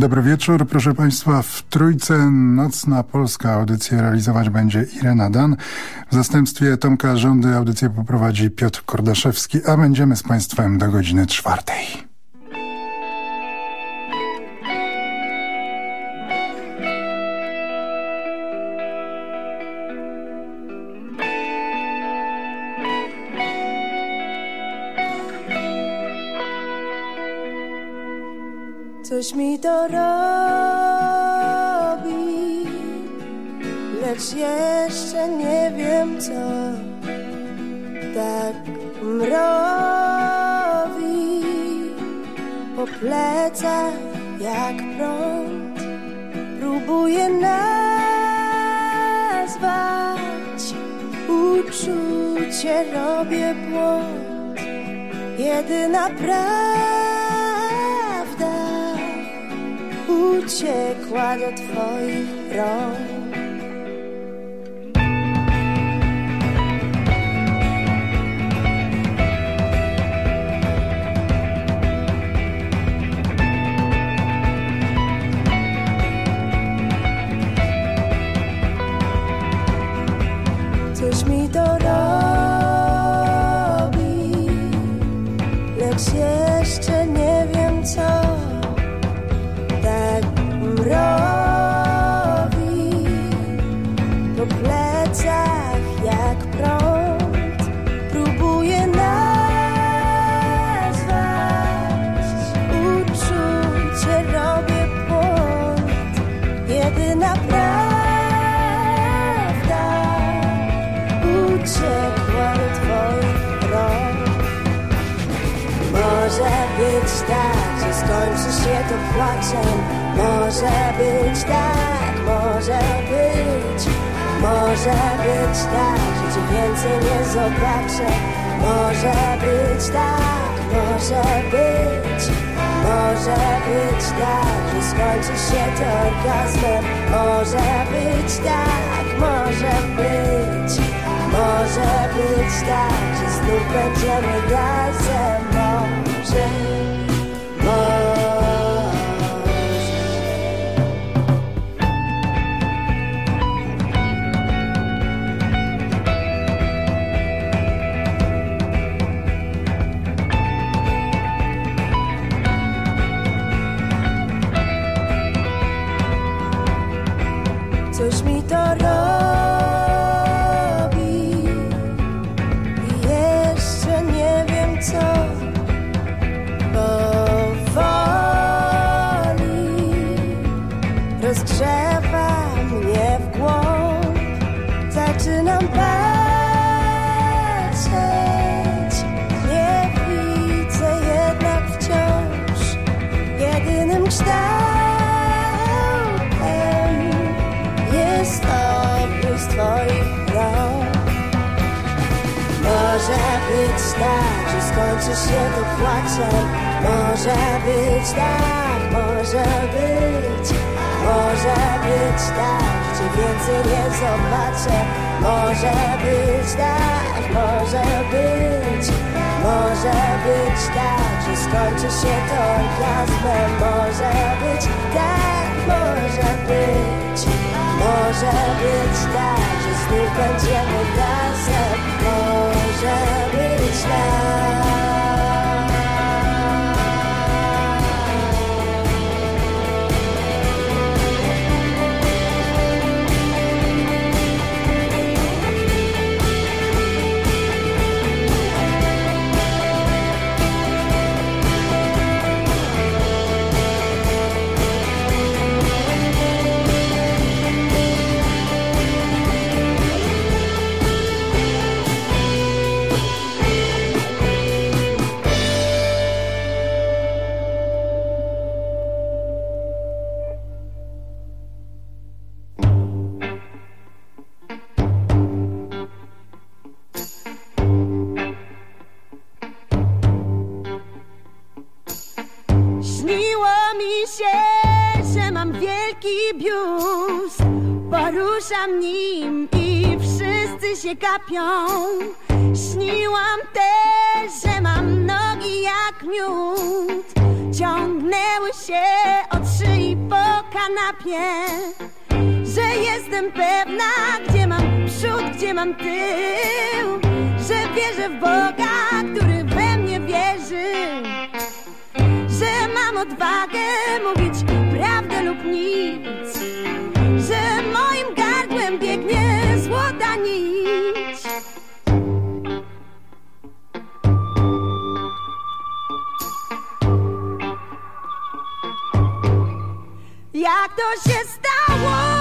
Dobry wieczór, proszę Państwa. W Trójce Nocna Polska audycję realizować będzie Irena Dan. W zastępstwie Tomka Rządy audycję poprowadzi Piotr Kordaszewski, a będziemy z Państwem do godziny czwartej. Coś mi to robi, lecz jeszcze nie wiem co. Tak mrowi po plecach jak prąd. Próbuję nazwać uczucie, robię błąd. Jedyna prawda uciekła do Twoich rąk. Płaczem. Może być tak, może być, może być tak, że cię więcej nie zobaczę. Może być tak, może być, może być tak, że skończy się to orgazmem. Może być tak, może być, może być tak, że znów będziemy razem. Może. Może być tak, może być. Może być tak, że więcej nie zobaczę. Może być tak, może być. Może być tak, że skończy się to orgazmem. Może być tak, może być. Może być tak, że znów będziemy razem. Może być tak Nim i wszyscy się gapią. Śniłam też że mam nogi jak miód. Ciągnęły się od szyi po kanapie. Że jestem pewna, gdzie mam przód, gdzie mam tył. Że wierzę w Boga, który we mnie wierzy. Że mam odwagę mówić prawdę lub nic biegnie złota nić Jak to się stało,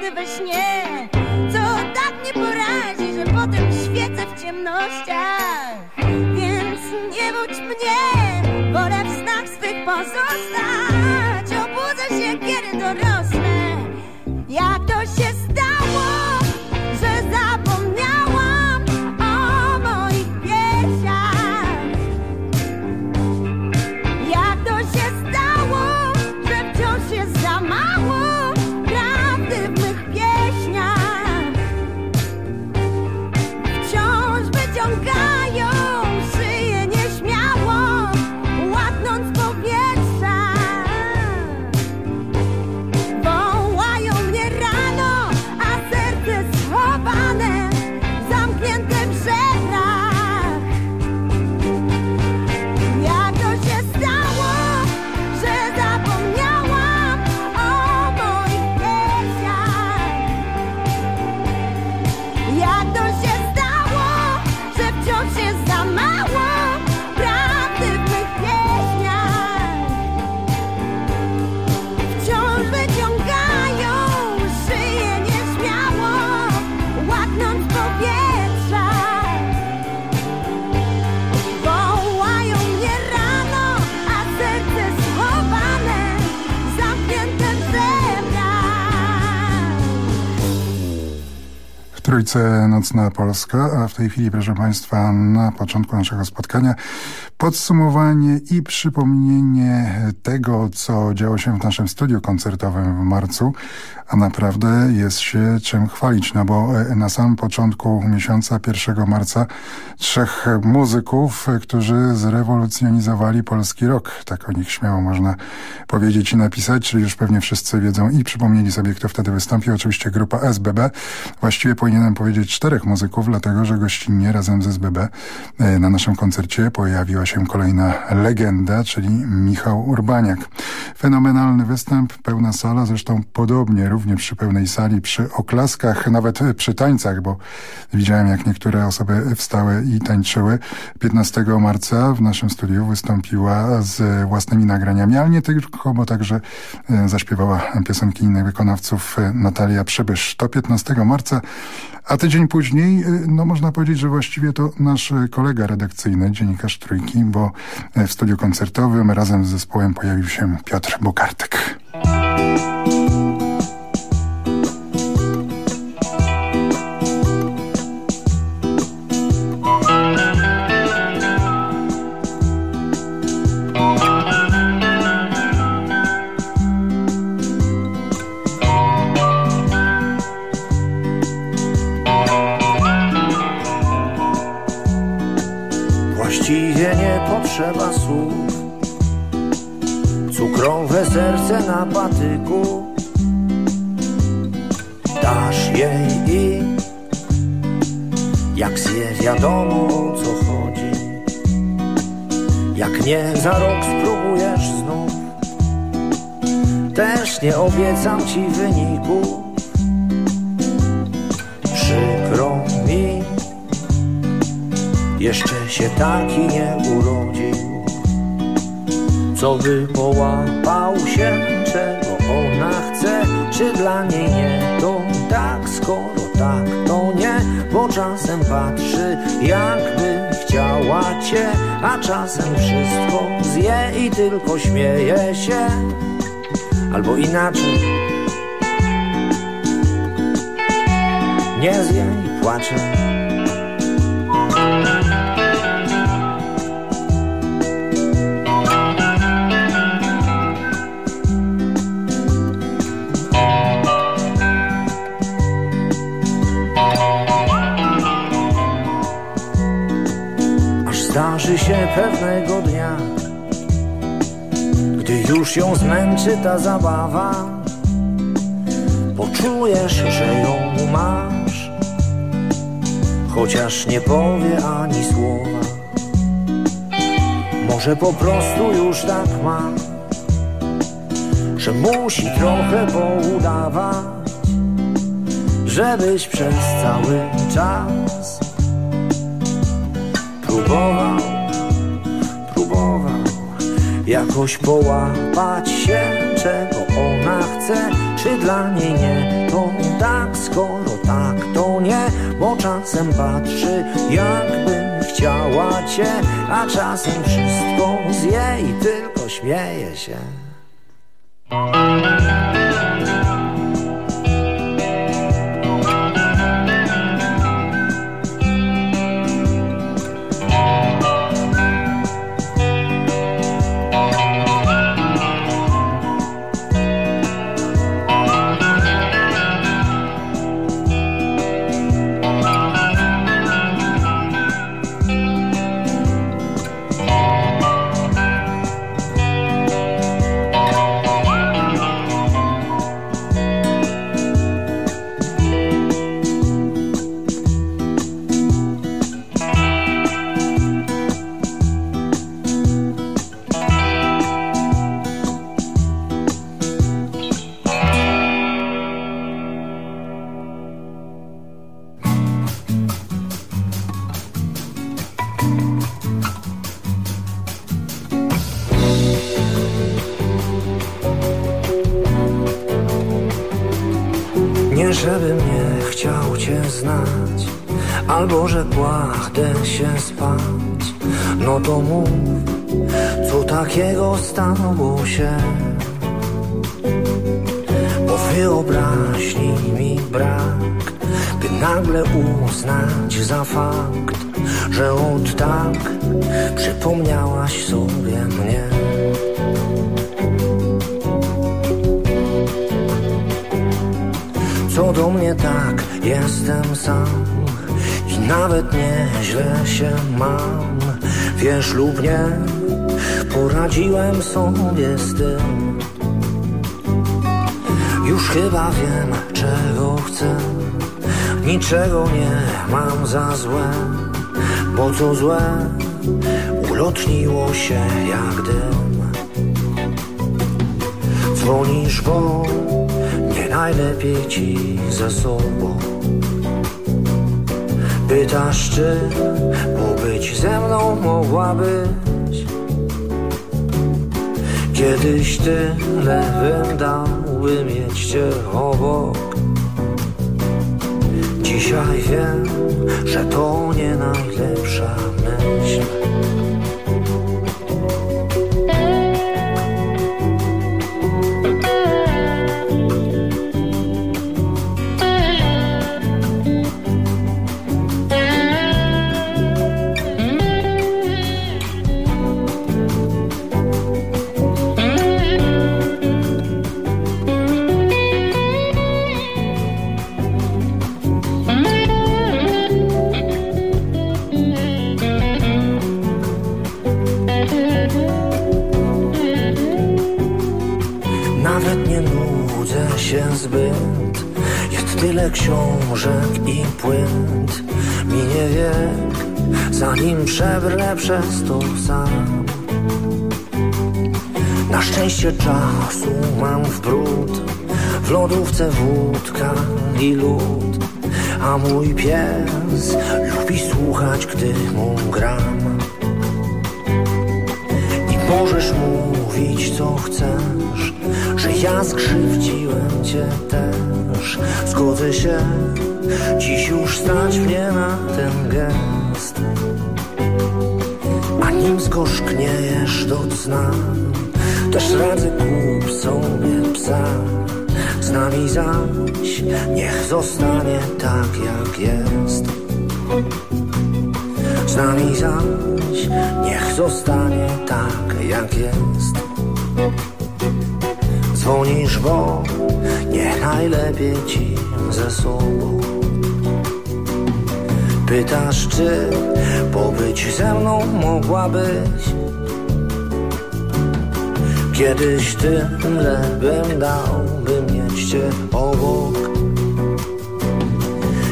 we śnie. Co tak mnie porazi, że potem świecę w ciemnościach? Więc nie budź mnie, wolę w snach swych pozostać Trójce Nocna Polska, a w tej chwili, proszę Państwa, na początku naszego spotkania podsumowanie i przypomnienie tego, co działo się w naszym studiu koncertowym w marcu, a naprawdę jest się czym chwalić, no bo e, na samym początku miesiąca 1 marca trzech muzyków, e, którzy zrewolucjonizowali polski rok, tak o nich śmiało można powiedzieć i napisać, czyli już pewnie wszyscy wiedzą i przypomnieli sobie, kto wtedy wystąpił. Oczywiście grupa SBB. Właściwie powinienem powiedzieć czterech muzyków, dlatego że gościnnie razem z SBB e, na naszym koncercie pojawiła się kolejna legenda, czyli Michał Urbaniak. Fenomenalny występ, pełna sala, zresztą podobnie również przy pełnej sali, przy oklaskach, nawet e, przy tańcach, bo widziałem jak niektóre osoby wstały i tańczyły. 15 marca w naszym studiu wystąpiła z własnymi nagraniami, ale nie tylko, bo także e, zaśpiewała piosenki innych wykonawców e, Natalia Przybysz. To 15 marca, a tydzień później, e, no można powiedzieć, że właściwie to nasz e, kolega redakcyjny, dziennikarz Trójki, bo e, w studiu koncertowym razem z zespołem pojawił się Piotr Bukartyk. Potrzeba słów. Cukrowe serce na patyku. Dasz jej i jak zje wiadomo o co chodzi. Jak nie za rok spróbujesz znów. Też nie obiecam ci wyniku Jeszcze się taki nie urodził. Co by połapał się, czego ona chce? Czy dla niej nie to tak, skoro tak to nie Bo czasem patrzy jakby chciała cię. A czasem wszystko zje i tylko śmieje się. Albo inaczej. Nie zje i płacze się pewnego dnia Gdy już ją zmęczy ta zabawa Poczujesz, że ją masz Chociaż nie powie ani słowa. Może po prostu już tak ma Że musi trochę poudawać Żebyś przez cały czas jakoś połapać się, czego ona chce, czy dla niej nie, to tak, skoro tak, to nie, bo czasem patrzy, jakby chciała cię, a czasem wszystko zje i tylko śmieje się. Za fakt Że od tak przypomniałaś sobie mnie. Co do mnie tak, jestem sam nawet nieźle się mam. Wiesz lub nie Poradziłem sobie z tym. Już chyba wiem czego chcę Niczego nie mam za złe. Bo co złe? Ulotniło się jak dym. Dzwonisz, bo nie najlepiej ci ze sobą. Pytasz, czy pobyć ze mną mogłabyś Kiedyś tyle bym dał, by mieć cię obok Dzisiaj wiem, że to nie najlepsza myśl lodówce wódka i lód A mój pies lubi słuchać, gdy mu gram. I możesz mówić co chcesz Że ja skrzywdziłem cię też. Zgodzę się Dziś już stać mnie na ten gest. A nim zgorzkniejesz do cna Też radzę kup sobie psa nami zaś niech zostanie tak jak jest. Z nami zaś niech zostanie tak jak jest. Dzwonisz, bo nie najlepiej ci ze sobą. Pytasz, czy pobyć ze mną mogłabyś? Kiedyś tyle bym dał, cię obok.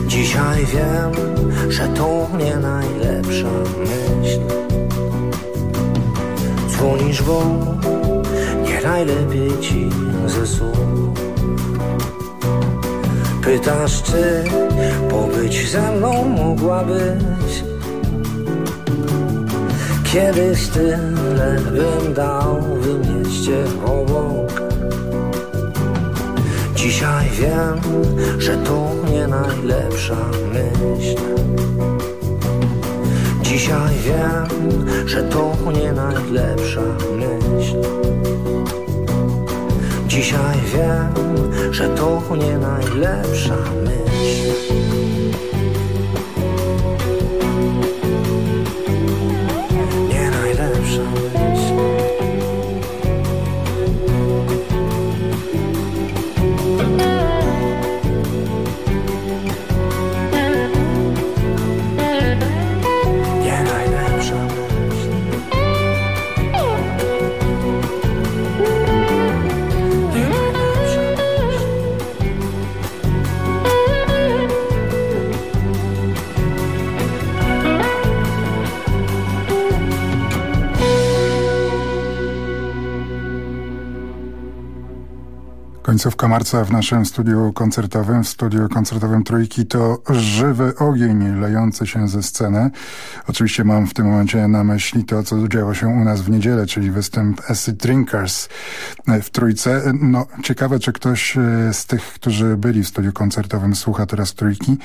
Dzisiaj wiem, że to nie najlepsza myśl. Dzwonisz, bo nie najlepiej ci ze sobą Pytasz, czy pobyć ze mną mogłabyś? Kiedyś tyle bym dał wynieść cię obok Dzisiaj wiem, że to nie najlepsza myśl. Dzisiaj wiem, że to nie najlepsza myśl. Dzisiaj wiem, że to nie najlepsza myśl Końcówka marca w naszym studiu koncertowym, w studiu koncertowym Trójki to żywy ogień lejący się ze sceny. Oczywiście mam w tym momencie na myśli to, co działo się u nas w niedzielę, czyli występ Acid Drinkers w Trójce. No, ciekawe, czy ktoś e, z tych, którzy byli w studiu koncertowym słucha teraz Trójki,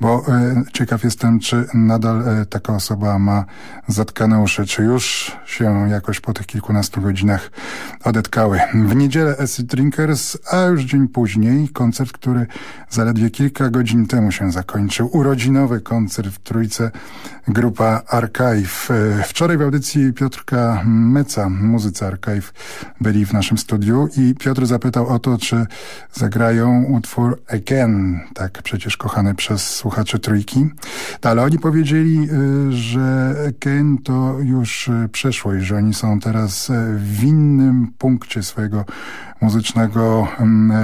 bo e, ciekaw jestem, czy nadal e, taka osoba ma zatkane uszy, czy już się jakoś po tych kilkunastu godzinach odetkały. W niedzielę Acid Drinkers a już dzień później koncert, który zaledwie kilka godzin temu się zakończył. Urodzinowy koncert w Trójce, grupa Archive. Wczoraj w audycji Piotrka Meca, muzycy Archive, byli w naszym studiu i Piotr zapytał o to, czy zagrają utwór Again, tak przecież kochany przez słuchaczy Trójki. Ale oni powiedzieli, y, że Again to już y, przeszłość, że oni są teraz y, w innym punkcie swojego muzycznego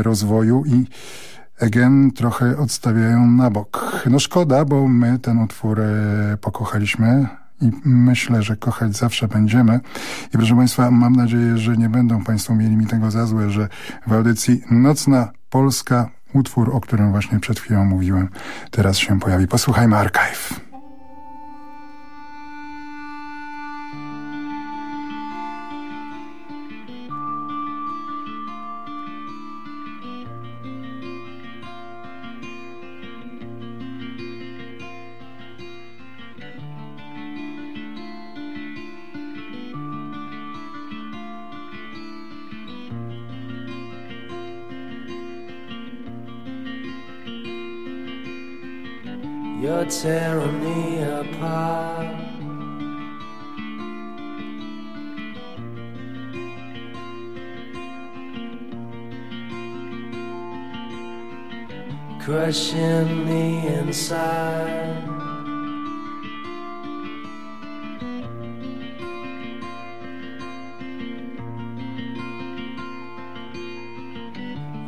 rozwoju i Again trochę odstawiają na bok. No szkoda, bo my ten utwór e, pokochaliśmy i myślę, że kochać zawsze będziemy. I proszę Państwa, mam nadzieję, że nie będą Państwo mieli mi tego za złe, że w audycji Nocna Polska utwór, o którym właśnie przed chwilą mówiłem, teraz się pojawi. Posłuchajmy Archive. You're tearing me apart. Crushing me inside.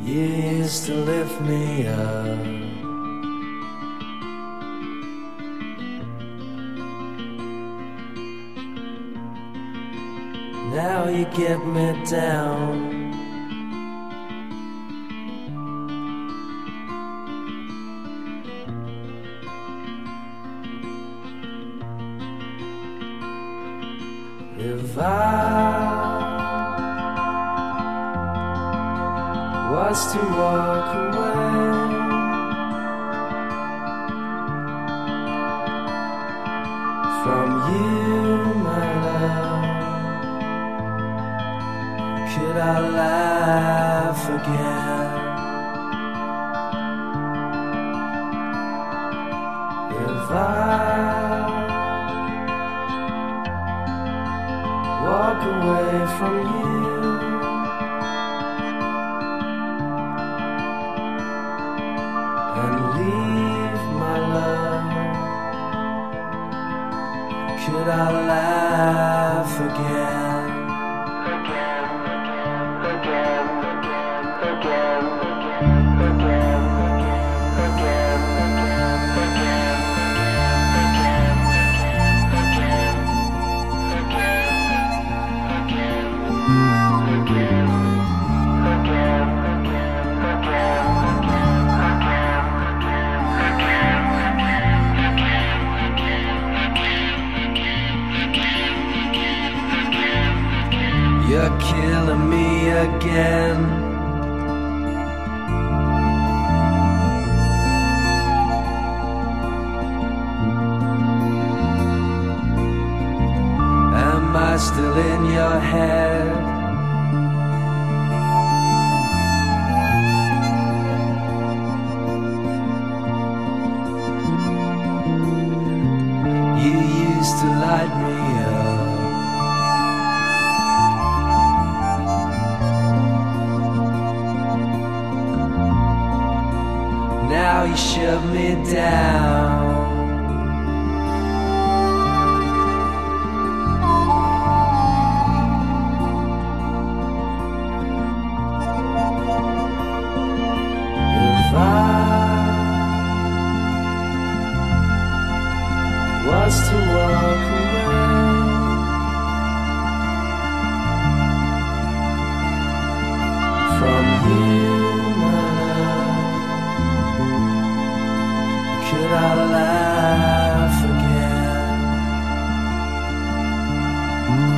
You used to lift me up. get me down. out loud. end. Am I still in your head? Mm.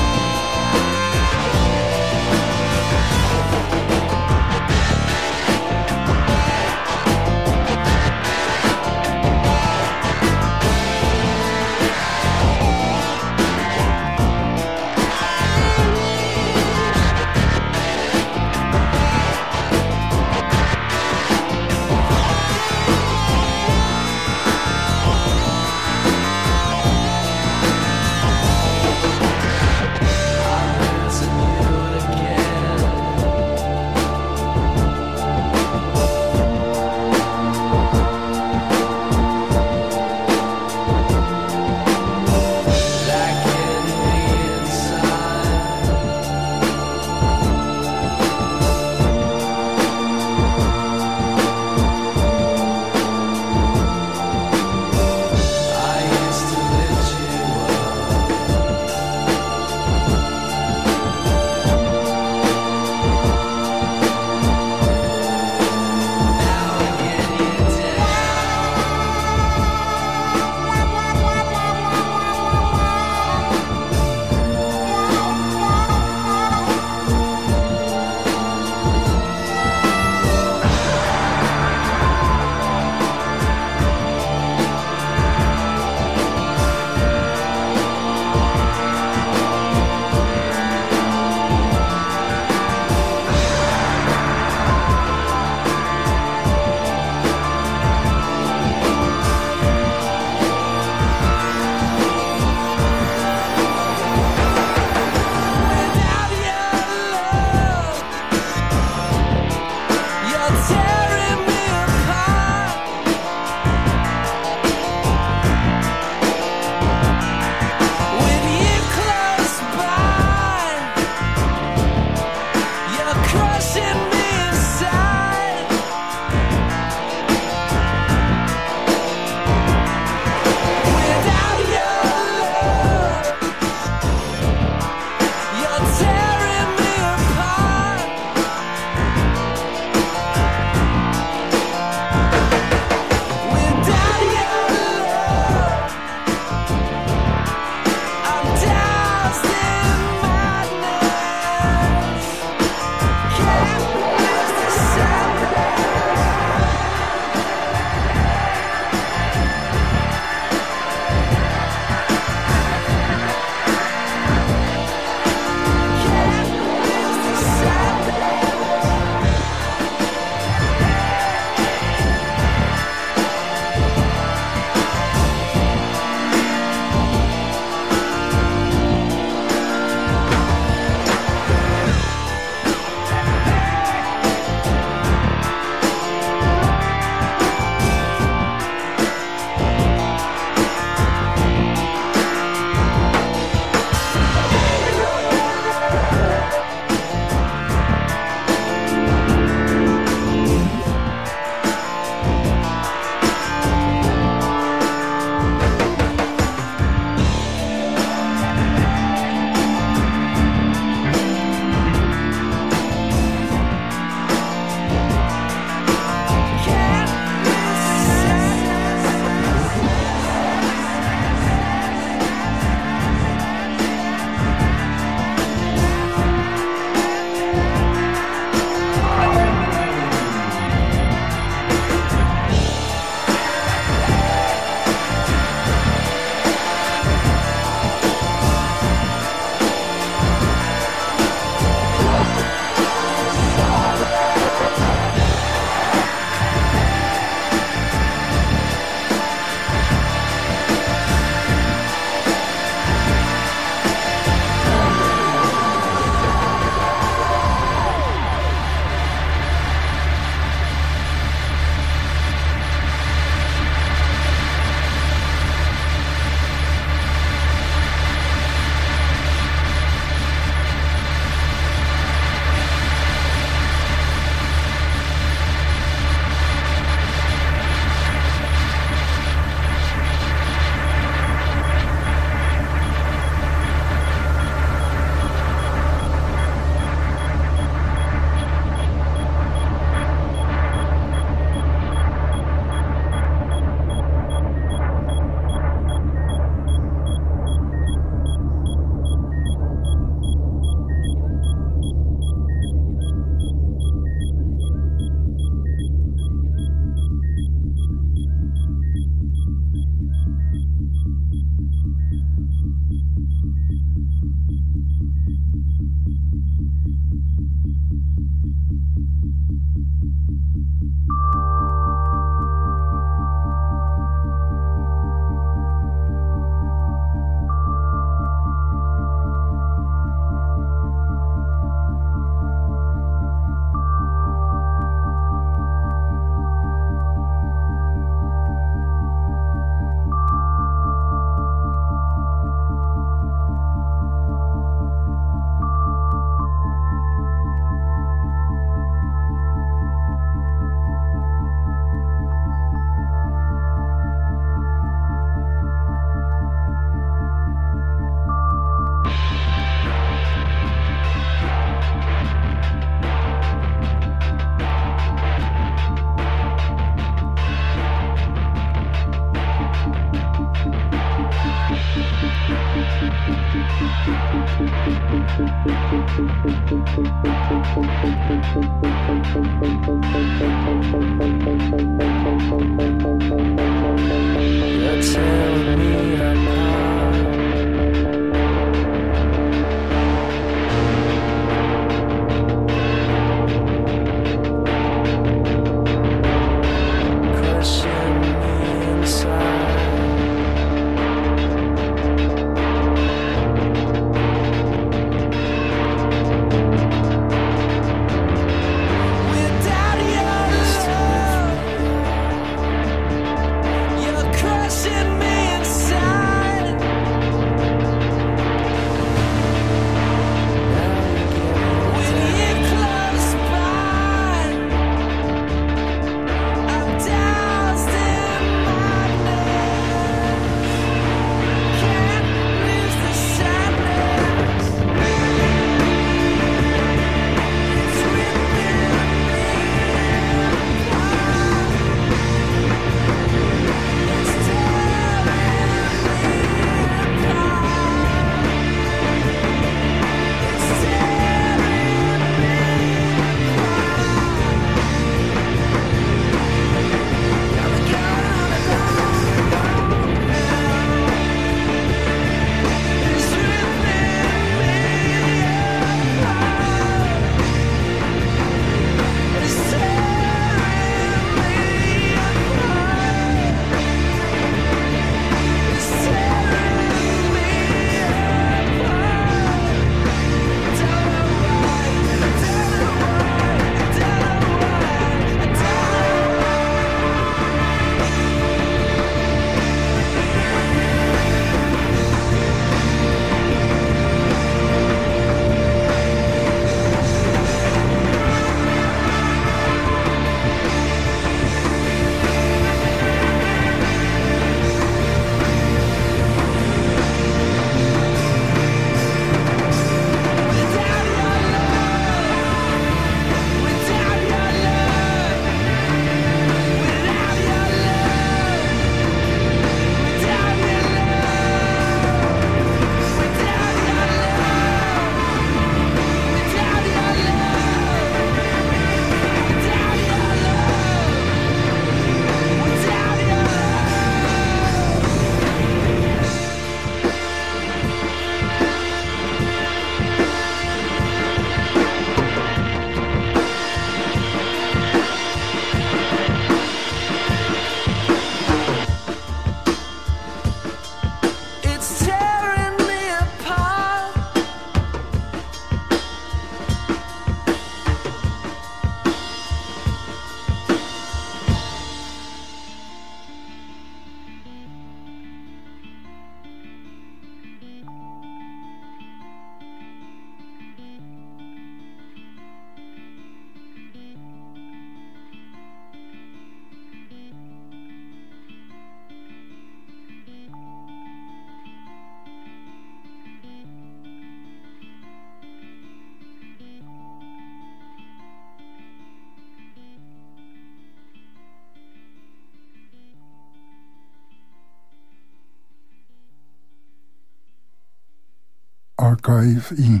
I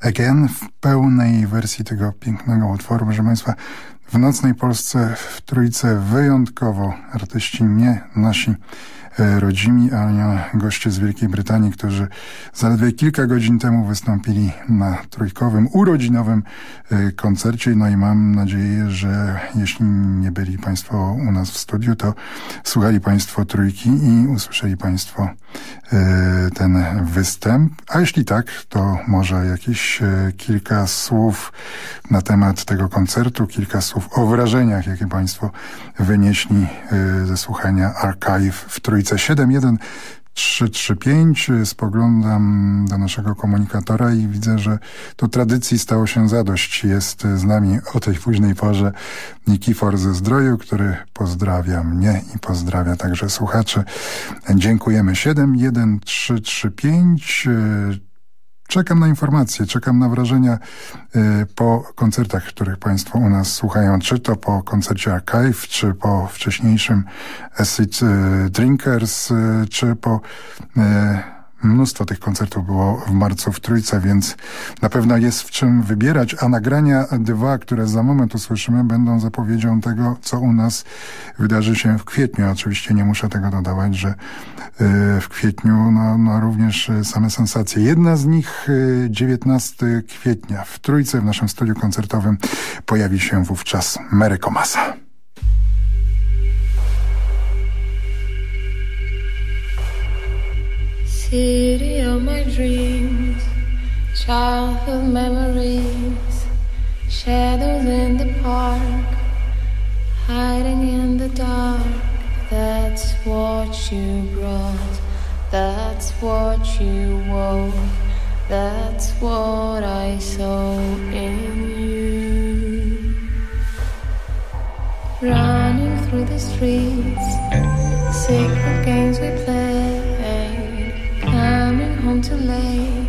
Again w pełnej wersji tego pięknego utworu. Proszę Państwa, w nocnej Polsce w Trójce wyjątkowo artyści nie nasi E, rodzimi, a goście z Wielkiej Brytanii, którzy zaledwie kilka godzin temu wystąpili na trójkowym, urodzinowym e, koncercie. No i mam nadzieję, że jeśli nie byli Państwo u nas w studiu, to słuchali Państwo trójki i usłyszeli Państwo E, ten występ, a jeśli tak, to może jakieś e, kilka słów na temat tego koncertu, kilka słów o wrażeniach, jakie Państwo wynieśli e, ze słuchania Archive w Trójce 7.1 335. Spoglądam do naszego komunikatora i widzę, że tu tradycji stało się zadość. Jest z nami o tej późnej porze Nikifor ze Zdroju, który pozdrawia mnie i pozdrawia także słuchaczy. Dziękujemy. 71335 Czekam na informacje, czekam na wrażenia y, po koncertach, których Państwo u nas słuchają, czy to po koncercie Archive, czy po wcześniejszym Acid y, Drinkers, y, czy po Mnóstwo tych koncertów było w marcu w Trójce, więc na pewno jest w czym wybierać, a nagrania dwa, które za moment usłyszymy, będą zapowiedzią tego, co u nas wydarzy się w kwietniu. Oczywiście nie muszę tego dodawać, że y, w kwietniu no, no również same sensacje. Jedna z nich 19 y, kwietnia w Trójce w naszym studiu koncertowym pojawi się wówczas Mary Komasa. City of my dreams, childhood memories, shadows in the park, hiding in the dark. That's what you brought, that's what you wore, that's what I saw in you. Running through the streets, secret games we play home too late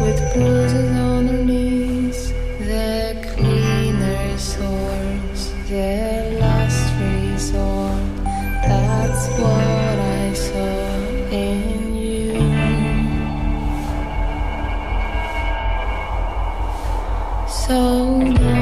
with bruises on their knees, their cleaner swords, their last resort. That's what I saw in you. So.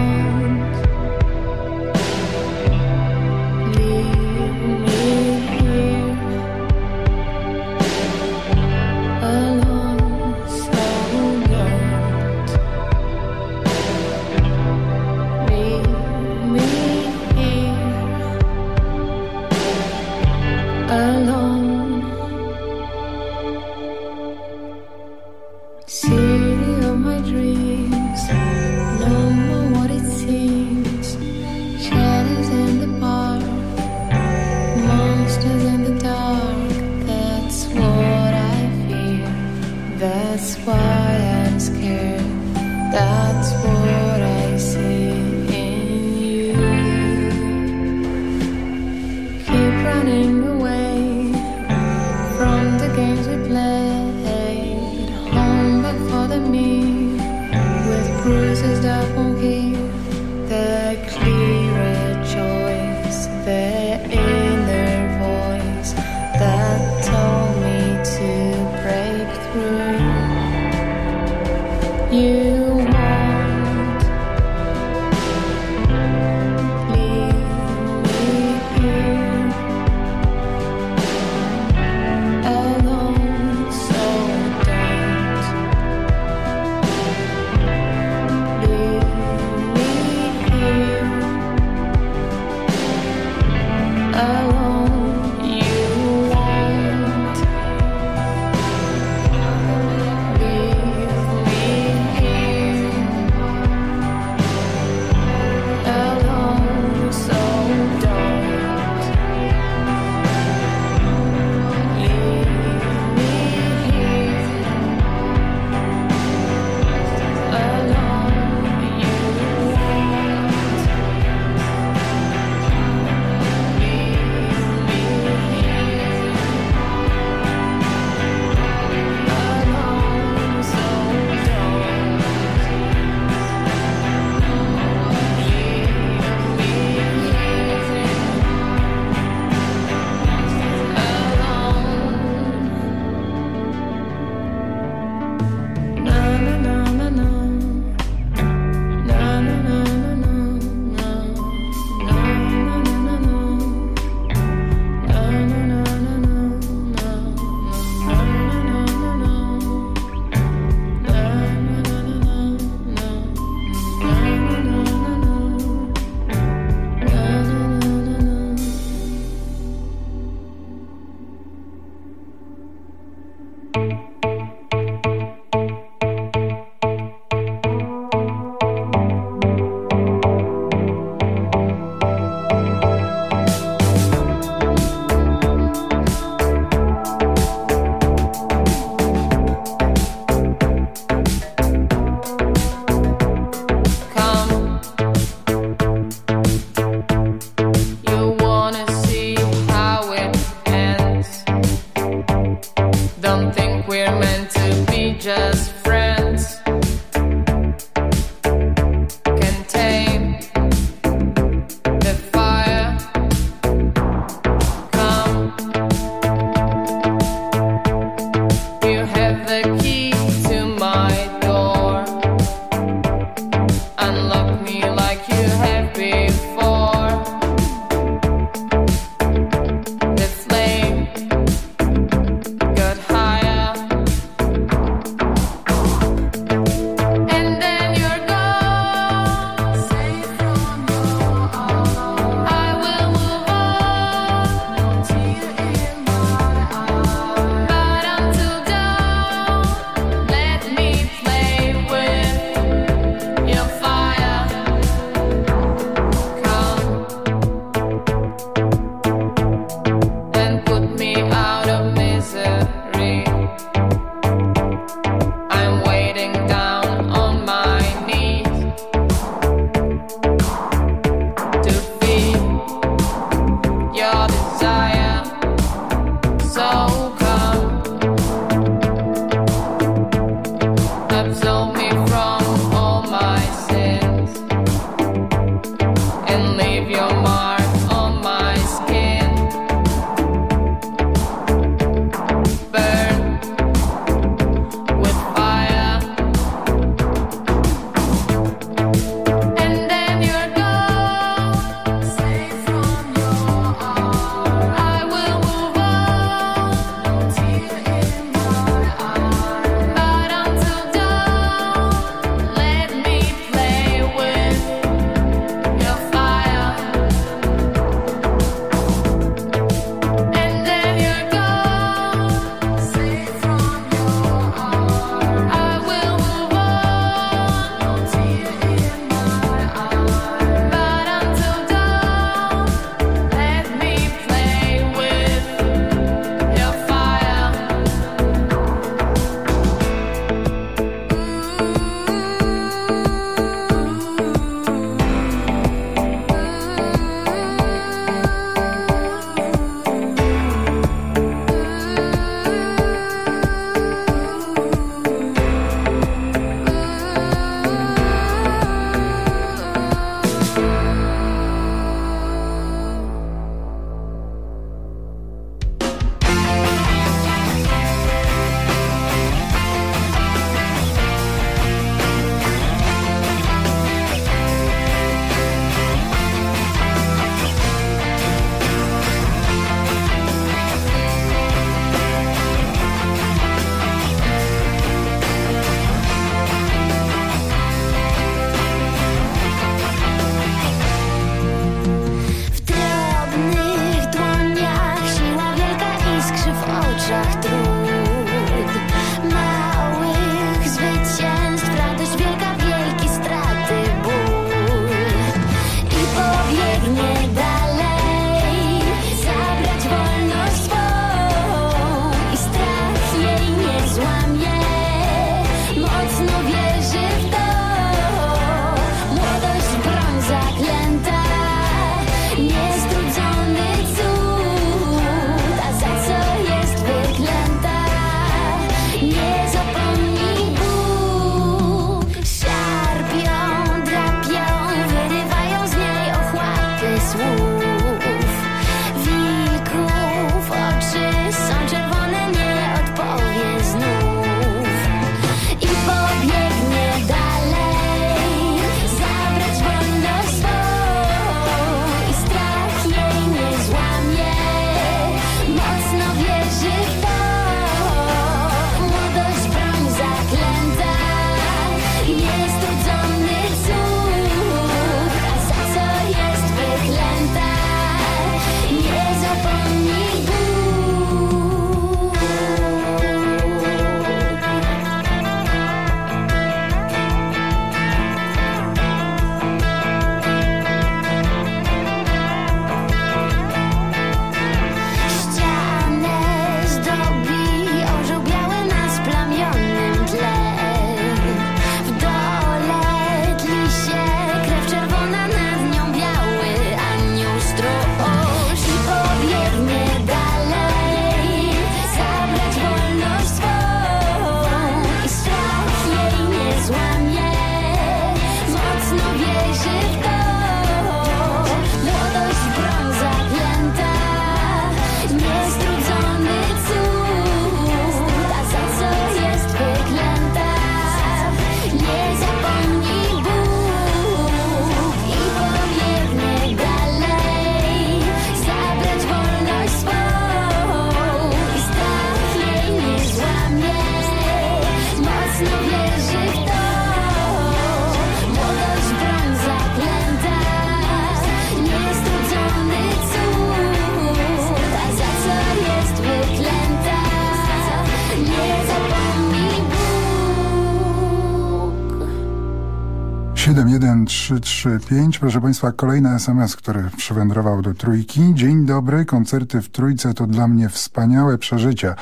71335. Proszę Państwa, kolejny SMS, który przywędrował do trójki. Dzień dobry, koncerty w trójce to dla mnie wspaniałe przeżycia.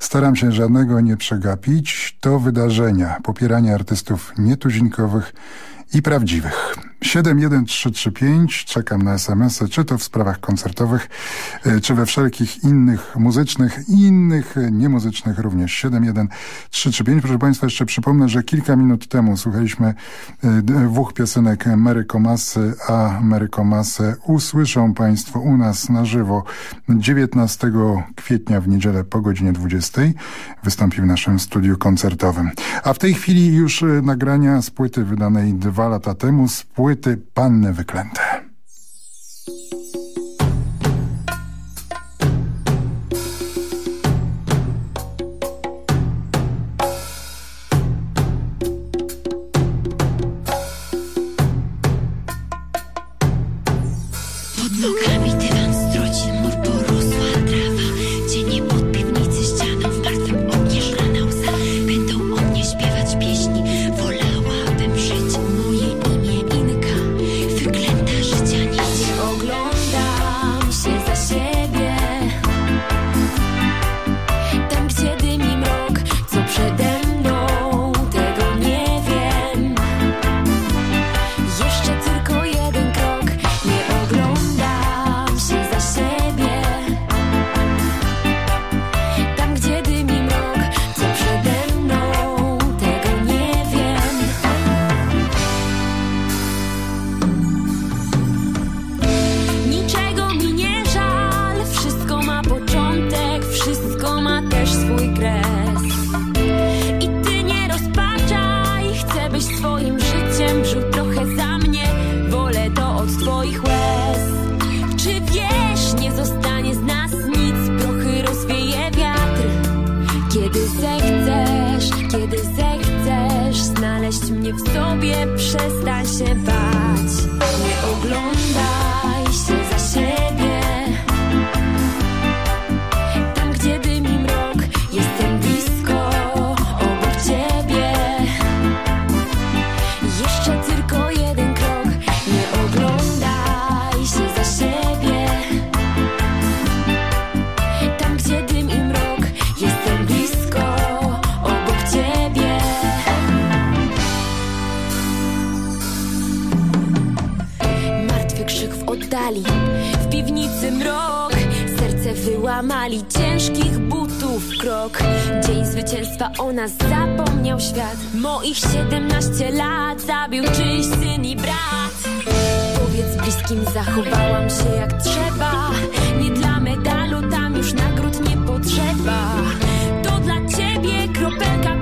Staram się żadnego nie przegapić. To wydarzenia, popieranie artystów nietuzinkowych i prawdziwych. 71335, czekam na SMS-y, czy to w sprawach koncertowych, e, czy we wszelkich innych muzycznych i innych e, niemuzycznych również. 71335. Proszę Państwa, jeszcze przypomnę, że kilka minut temu słuchaliśmy e, dwóch piosenek Mary Komasy, a Mary Komasę usłyszą Państwo u nas na żywo 19 kwietnia w niedzielę po godzinie 20. Wystąpi w naszym studiu koncertowym. A w tej chwili już nagrania z płyty wydanej dwa lata temu, z płyty płyty Panny Wyklęte. w sobie przestań się bać. O nas zapomniał świat. Moich 17 lat zabił czyjś syn i brat. Powiedz bliskim, zachowałam się jak trzeba. Nie dla medalu, tam już nagród nie potrzeba. To dla ciebie kropelka